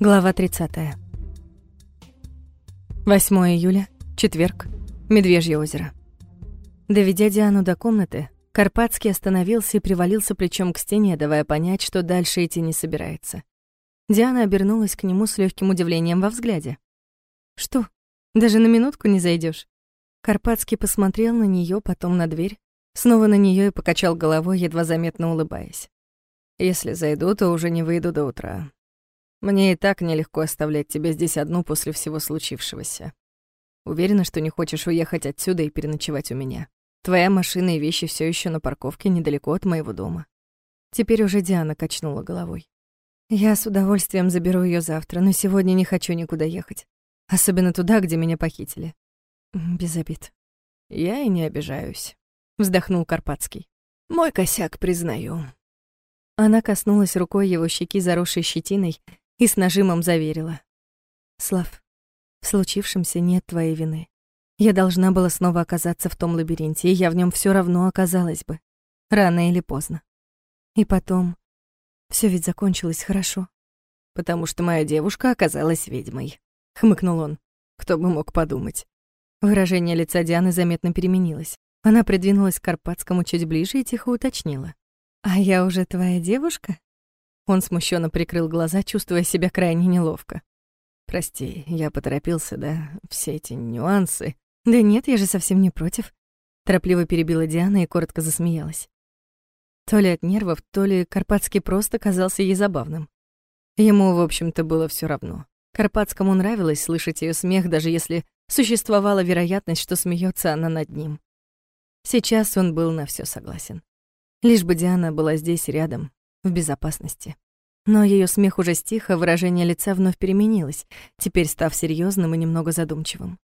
Глава 30. 8 июля, четверг, Медвежье озеро. Доведя Диану до комнаты, Карпатский остановился и привалился плечом к стене, давая понять, что дальше идти не собирается. Диана обернулась к нему с легким удивлением во взгляде. «Что, даже на минутку не зайдешь? Карпатский посмотрел на нее, потом на дверь, снова на нее и покачал головой, едва заметно улыбаясь. «Если зайду, то уже не выйду до утра. Мне и так нелегко оставлять тебя здесь одну после всего случившегося. Уверена, что не хочешь уехать отсюда и переночевать у меня. Твоя машина и вещи все еще на парковке недалеко от моего дома. Теперь уже Диана качнула головой. Я с удовольствием заберу ее завтра, но сегодня не хочу никуда ехать. Особенно туда, где меня похитили. Без обид. Я и не обижаюсь, вздохнул Карпатский. Мой косяк, признаю. Она коснулась рукой его щеки, заросшей щетиной, и с нажимом заверила. «Слав, в случившемся нет твоей вины. Я должна была снова оказаться в том лабиринте, и я в нем все равно оказалась бы. Рано или поздно. И потом... все ведь закончилось хорошо. Потому что моя девушка оказалась ведьмой. Хмыкнул он. Кто бы мог подумать. Выражение лица Дианы заметно переменилось. Она придвинулась к Карпатскому чуть ближе и тихо уточнила. «А я уже твоя девушка?» Он смущенно прикрыл глаза, чувствуя себя крайне неловко. «Прости, я поторопился, да? Все эти нюансы...» «Да нет, я же совсем не против», — торопливо перебила Диана и коротко засмеялась. То ли от нервов, то ли Карпатский просто казался ей забавным. Ему, в общем-то, было все равно. Карпатскому нравилось слышать ее смех, даже если существовала вероятность, что смеется она над ним. Сейчас он был на все согласен. Лишь бы Диана была здесь рядом, в безопасности. Но ее смех уже стих, а выражение лица вновь переменилось, теперь став серьезным и немного задумчивым.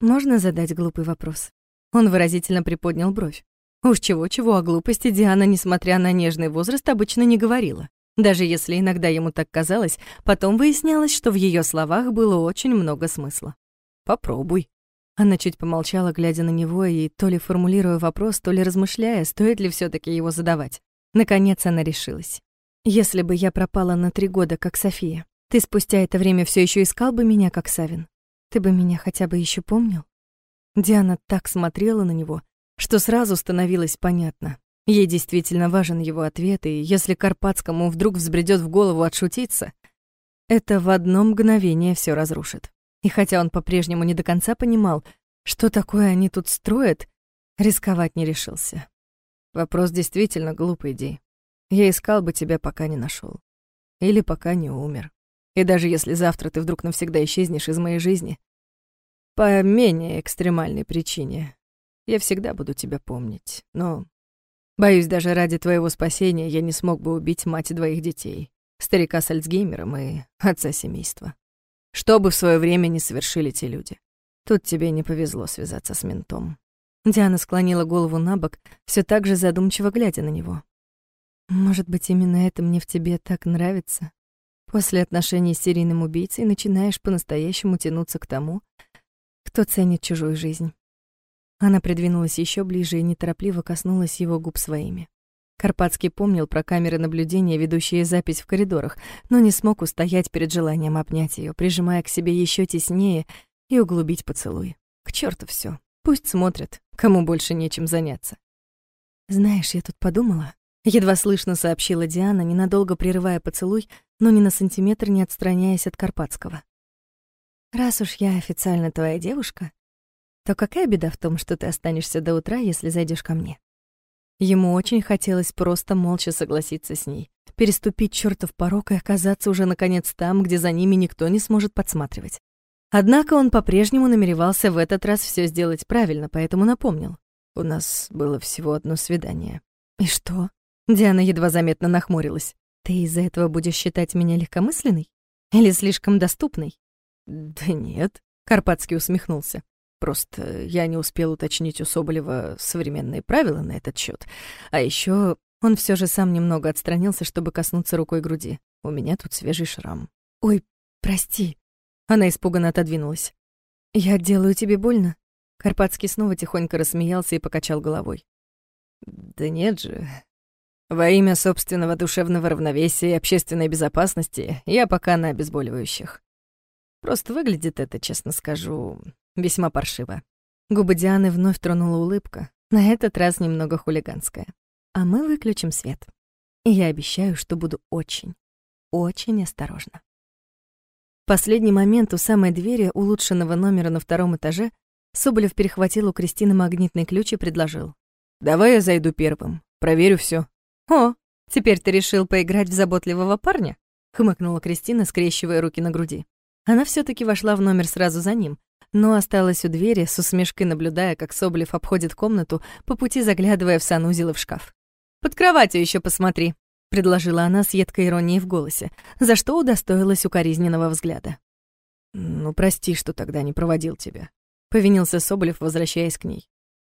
«Можно задать глупый вопрос?» Он выразительно приподнял бровь. Уж чего-чего о глупости Диана, несмотря на нежный возраст, обычно не говорила. Даже если иногда ему так казалось, потом выяснялось, что в ее словах было очень много смысла. «Попробуй». Она чуть помолчала, глядя на него, и то ли формулируя вопрос, то ли размышляя, стоит ли все таки его задавать. Наконец она решилась. «Если бы я пропала на три года, как София, ты спустя это время все еще искал бы меня, как Савин? Ты бы меня хотя бы еще помнил?» Диана так смотрела на него, что сразу становилось понятно. Ей действительно важен его ответ, и если Карпатскому вдруг взбредет в голову отшутиться, это в одно мгновение все разрушит. И хотя он по-прежнему не до конца понимал, что такое они тут строят, рисковать не решился. Вопрос действительно глупый, Ди. Я искал бы тебя, пока не нашел, Или пока не умер. И даже если завтра ты вдруг навсегда исчезнешь из моей жизни, по менее экстремальной причине, я всегда буду тебя помнить. Но, боюсь, даже ради твоего спасения я не смог бы убить мать двоих детей, старика с Альцгеймером и отца семейства. Что бы в свое время не совершили те люди. Тут тебе не повезло связаться с ментом. Диана склонила голову на бок, все так же задумчиво глядя на него. «Может быть, именно это мне в тебе так нравится? После отношений с серийным убийцей начинаешь по-настоящему тянуться к тому, кто ценит чужую жизнь». Она придвинулась еще ближе и неторопливо коснулась его губ своими. Карпатский помнил про камеры наблюдения, ведущие запись в коридорах, но не смог устоять перед желанием обнять ее, прижимая к себе еще теснее и углубить поцелуй. К черту все. Пусть смотрят, кому больше нечем заняться. «Знаешь, я тут подумала...» Едва слышно сообщила Диана, ненадолго прерывая поцелуй, но ни на сантиметр не отстраняясь от Карпатского. «Раз уж я официально твоя девушка, то какая беда в том, что ты останешься до утра, если зайдешь ко мне?» Ему очень хотелось просто молча согласиться с ней, переступить чертов порог и оказаться уже наконец там, где за ними никто не сможет подсматривать. Однако он по-прежнему намеревался в этот раз все сделать правильно, поэтому напомнил. «У нас было всего одно свидание». «И что?» Диана едва заметно нахмурилась. «Ты из-за этого будешь считать меня легкомысленной? Или слишком доступной?» «Да нет», — Карпатский усмехнулся. «Просто я не успел уточнить у Соболева современные правила на этот счет. А еще он все же сам немного отстранился, чтобы коснуться рукой груди. У меня тут свежий шрам». «Ой, прости», она испуганно отодвинулась. «Я делаю тебе больно?» Карпатский снова тихонько рассмеялся и покачал головой. «Да нет же. Во имя собственного душевного равновесия и общественной безопасности я пока на обезболивающих. Просто выглядит это, честно скажу, весьма паршиво. Губы Дианы вновь тронула улыбка, на этот раз немного хулиганская. А мы выключим свет. И я обещаю, что буду очень, очень осторожна. Последний момент у самой двери улучшенного номера на втором этаже Соболев перехватил у Кристины магнитный ключ и предложил. «Давай я зайду первым, проверю все. «О, теперь ты решил поиграть в заботливого парня?» — хмыкнула Кристина, скрещивая руки на груди. Она все таки вошла в номер сразу за ним, но осталась у двери, с усмешкой наблюдая, как Соболев обходит комнату, по пути заглядывая в санузел и в шкаф. «Под кроватью еще посмотри», — предложила она с едкой иронией в голосе, за что удостоилась укоризненного взгляда. «Ну, прости, что тогда не проводил тебя», — повинился Соболев, возвращаясь к ней.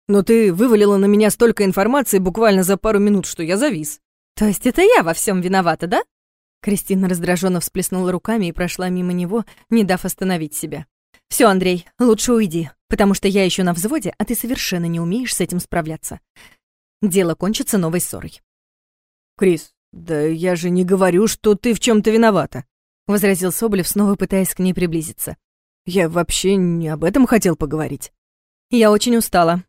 Но ты вывалила на меня столько информации буквально за пару минут, что я завис. То есть это я во всем виновата, да? Кристина раздраженно всплеснула руками и прошла мимо него, не дав остановить себя. Все, Андрей, лучше уйди, потому что я еще на взводе, а ты совершенно не умеешь с этим справляться. Дело кончится новой ссорой. Крис, да я же не говорю, что ты в чем то виновата, возразил Соболев, снова пытаясь к ней приблизиться. Я вообще не об этом хотел поговорить. Я очень устала,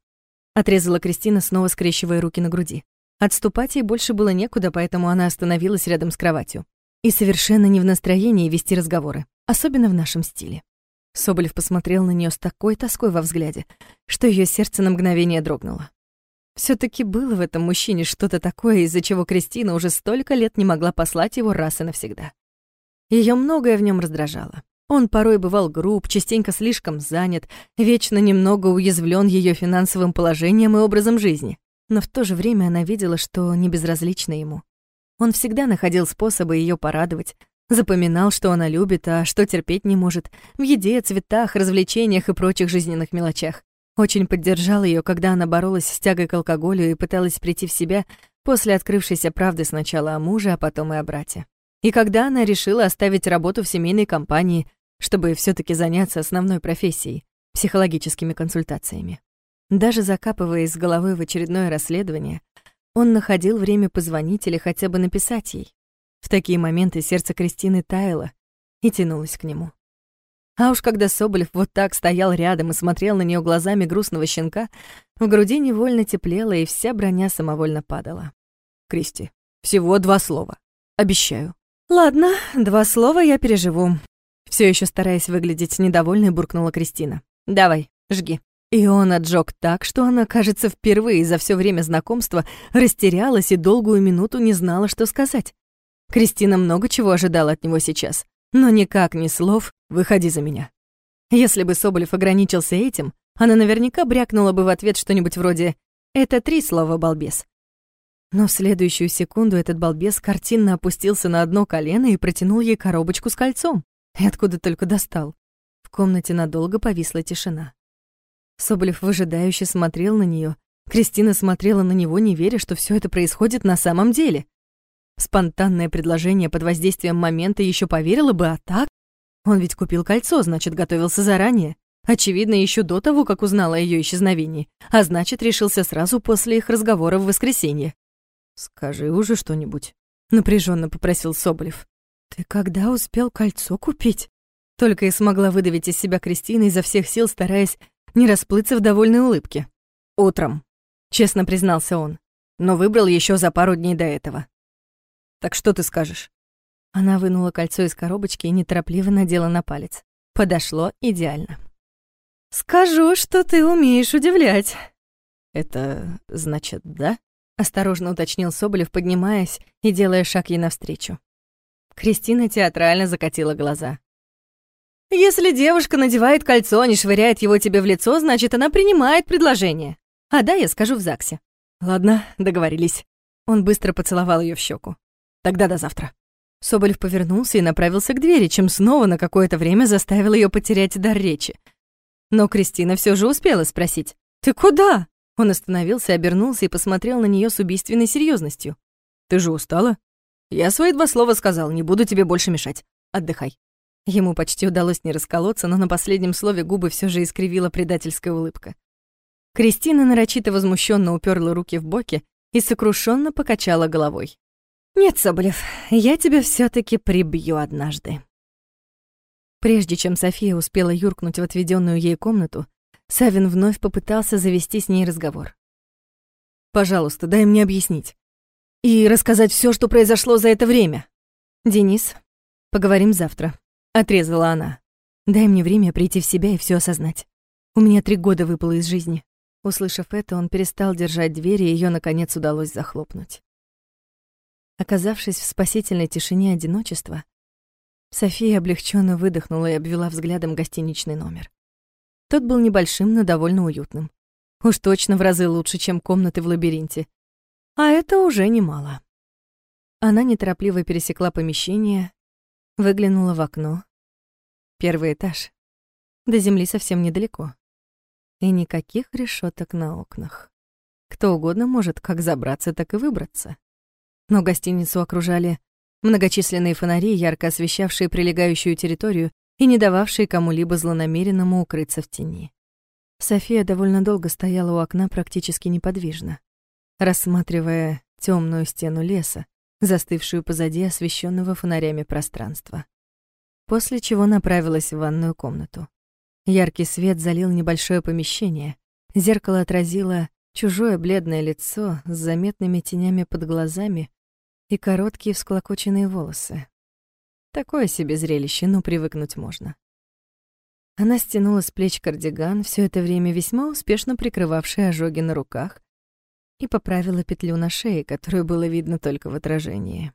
Отрезала Кристина, снова скрещивая руки на груди. Отступать ей больше было некуда, поэтому она остановилась рядом с кроватью. И совершенно не в настроении вести разговоры, особенно в нашем стиле. Соболев посмотрел на нее с такой тоской во взгляде, что ее сердце на мгновение дрогнуло. Все таки было в этом мужчине что-то такое, из-за чего Кристина уже столько лет не могла послать его раз и навсегда. Ее многое в нем раздражало. Он порой бывал груб, частенько слишком занят, вечно немного уязвлен ее финансовым положением и образом жизни. Но в то же время она видела, что не безразлично ему. Он всегда находил способы ее порадовать, запоминал, что она любит, а что терпеть не может, в еде, цветах, развлечениях и прочих жизненных мелочах. Очень поддержал ее, когда она боролась с тягой к алкоголю и пыталась прийти в себя после открывшейся правды сначала о муже, а потом и о брате. И когда она решила оставить работу в семейной компании, чтобы все таки заняться основной профессией — психологическими консультациями. Даже закапываясь с головой в очередное расследование, он находил время позвонить или хотя бы написать ей. В такие моменты сердце Кристины таяло и тянулось к нему. А уж когда Соболев вот так стоял рядом и смотрел на нее глазами грустного щенка, в груди невольно теплело, и вся броня самовольно падала. «Кристи, всего два слова. Обещаю». «Ладно, два слова я переживу. Все еще стараясь выглядеть недовольной, буркнула Кристина. «Давай, жги». И он отжег так, что она, кажется, впервые за все время знакомства растерялась и долгую минуту не знала, что сказать. Кристина много чего ожидала от него сейчас, но никак ни слов «выходи за меня». Если бы Соболев ограничился этим, она наверняка брякнула бы в ответ что-нибудь вроде «это три слова, балбес». Но в следующую секунду этот балбес картинно опустился на одно колено и протянул ей коробочку с кольцом. И откуда только достал? В комнате надолго повисла тишина. Соболев выжидающе смотрел на нее. Кристина смотрела на него, не веря, что все это происходит на самом деле. Спонтанное предложение под воздействием момента еще поверила бы, а так? Он ведь купил кольцо, значит, готовился заранее. Очевидно, еще до того, как узнала о ее исчезновении, а значит, решился сразу после их разговора в воскресенье. «Скажи уже что-нибудь», — напряженно попросил Соболев. «Ты когда успел кольцо купить?» Только и смогла выдавить из себя Кристина изо всех сил, стараясь не расплыться в довольной улыбке. «Утром», — честно признался он, но выбрал еще за пару дней до этого. «Так что ты скажешь?» Она вынула кольцо из коробочки и неторопливо надела на палец. Подошло идеально. «Скажу, что ты умеешь удивлять». «Это значит, да?» — осторожно уточнил Соболев, поднимаясь и делая шаг ей навстречу. Кристина театрально закатила глаза. «Если девушка надевает кольцо, а не швыряет его тебе в лицо, значит, она принимает предложение. А да, я скажу в ЗАГСе». «Ладно, договорились». Он быстро поцеловал ее в щеку. «Тогда до завтра». Соболев повернулся и направился к двери, чем снова на какое-то время заставил ее потерять дар речи. Но Кристина все же успела спросить. «Ты куда?» Он остановился, обернулся и посмотрел на нее с убийственной серьезностью. «Ты же устала?» «Я свои два слова сказал, не буду тебе больше мешать. Отдыхай». Ему почти удалось не расколоться, но на последнем слове губы все же искривила предательская улыбка. Кристина нарочито возмущенно уперла руки в боки и сокрушенно покачала головой. «Нет, Соболев, я тебя все таки прибью однажды». Прежде чем София успела юркнуть в отведенную ей комнату, Савин вновь попытался завести с ней разговор. «Пожалуйста, дай мне объяснить. И рассказать все, что произошло за это время». «Денис, поговорим завтра», — отрезала она. «Дай мне время прийти в себя и все осознать. У меня три года выпало из жизни». Услышав это, он перестал держать дверь, и её, наконец, удалось захлопнуть. Оказавшись в спасительной тишине одиночества, София облегченно выдохнула и обвела взглядом гостиничный номер. Тот был небольшим, но довольно уютным. Уж точно в разы лучше, чем комнаты в лабиринте. А это уже немало. Она неторопливо пересекла помещение, выглянула в окно. Первый этаж. До земли совсем недалеко. И никаких решеток на окнах. Кто угодно может как забраться, так и выбраться но гостиницу окружали многочисленные фонари, ярко освещавшие прилегающую территорию и не дававшие кому-либо злонамеренному укрыться в тени. София довольно долго стояла у окна практически неподвижно, рассматривая темную стену леса, застывшую позади освещенного фонарями пространства. После чего направилась в ванную комнату. Яркий свет залил небольшое помещение, зеркало отразило чужое бледное лицо с заметными тенями под глазами и короткие всклокоченные волосы. Такое себе зрелище, но привыкнуть можно. Она стянула с плеч кардиган, все это время весьма успешно прикрывавший ожоги на руках, и поправила петлю на шее, которую было видно только в отражении.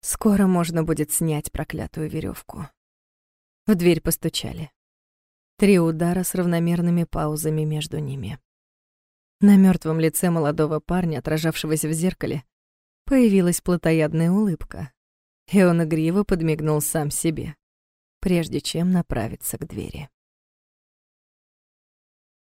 Скоро можно будет снять проклятую веревку. В дверь постучали. Три удара с равномерными паузами между ними. На мертвом лице молодого парня, отражавшегося в зеркале, Появилась плотоядная улыбка, и он игриво подмигнул сам себе, прежде чем направиться к двери.